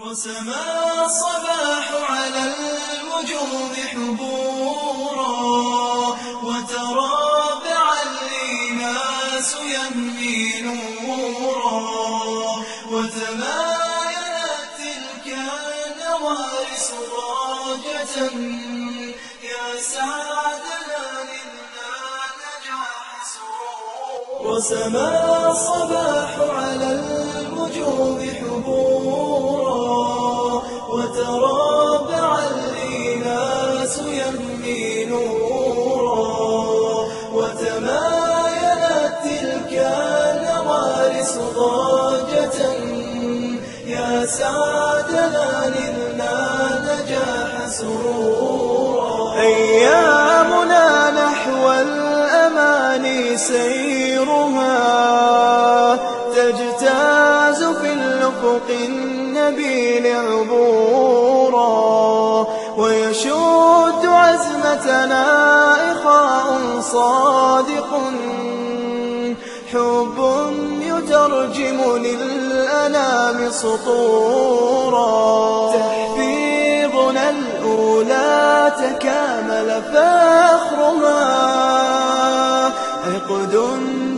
وسما الصباح على الوجوه حبورا وترابع الإناس يهمي نورا وتمايلت تلك النوار سراجة يا سعدنا منا نجاح وسما الصباح على يا سعدنا نلنا نجاح سرورا. أيامنا نحو الأماني سيرها. تجتاز في الأفق النبيل عبورا. ويشد عزمتنا إخاء صادق. حب يترجم للأنام سطورا. تحفيظنا الأولى تكامل فاخرها عقد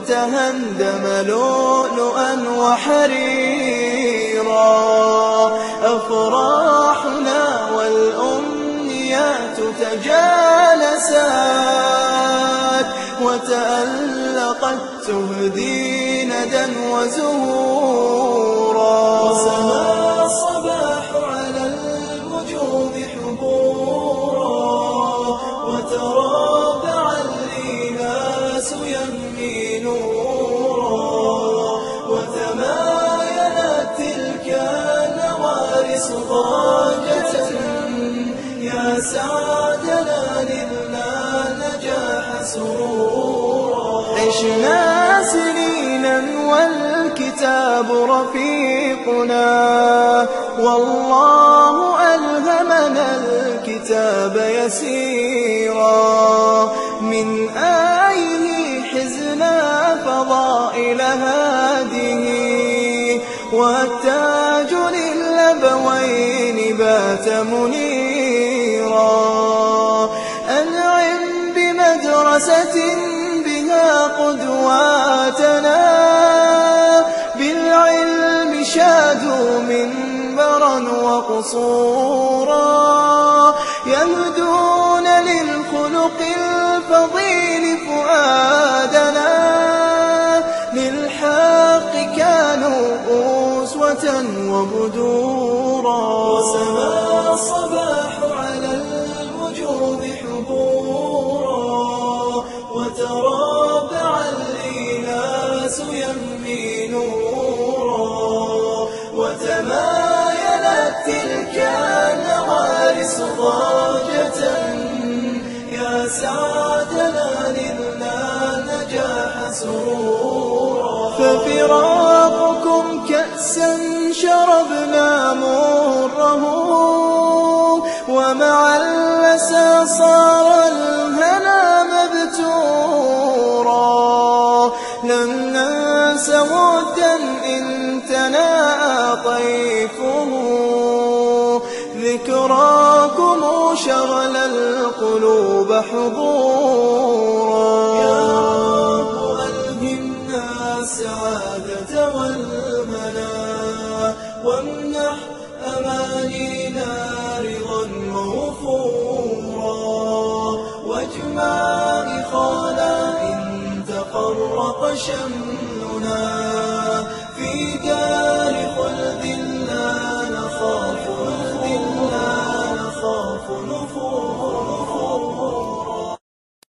تهندم لؤلؤا وحريرا. أفراحنا والأمنيات تجالسات وتألقت تهدي ندى وزهورا. وسما الصباح على الوجوه حبورا. وترابع الإناس يهمي نورا. وتمايلت تلك النوارس ضاجة يا سعدنا لله سرورا عشنا سنينا والكتاب رفيقنا. والله ألهمنا الكتاب يسيرا. من آيه حزنا فضائل هذه. والتاج للأبوين بات منيرا. بمدرسة بها قدواتنا. بالعلم شادوا منبرا وقصورا. يهدون للخلق الفضيل فؤادنا. للحق كانوا أسوة وبدورا. وسما الصباح ضاجة يا سعدنا لله نجاح سرورا. ففراقكم كأسا شربنا مره ومع الأسى صار الهنا مبتورا. لم ننس ودا إن تناءى طيفه. ذكراكم شغل القلوب حضورا. يا رب ألهمنا السعادة والمنى وامنح أمانينا رضا موفورا واجمع إخانا إن تفرق شملنا.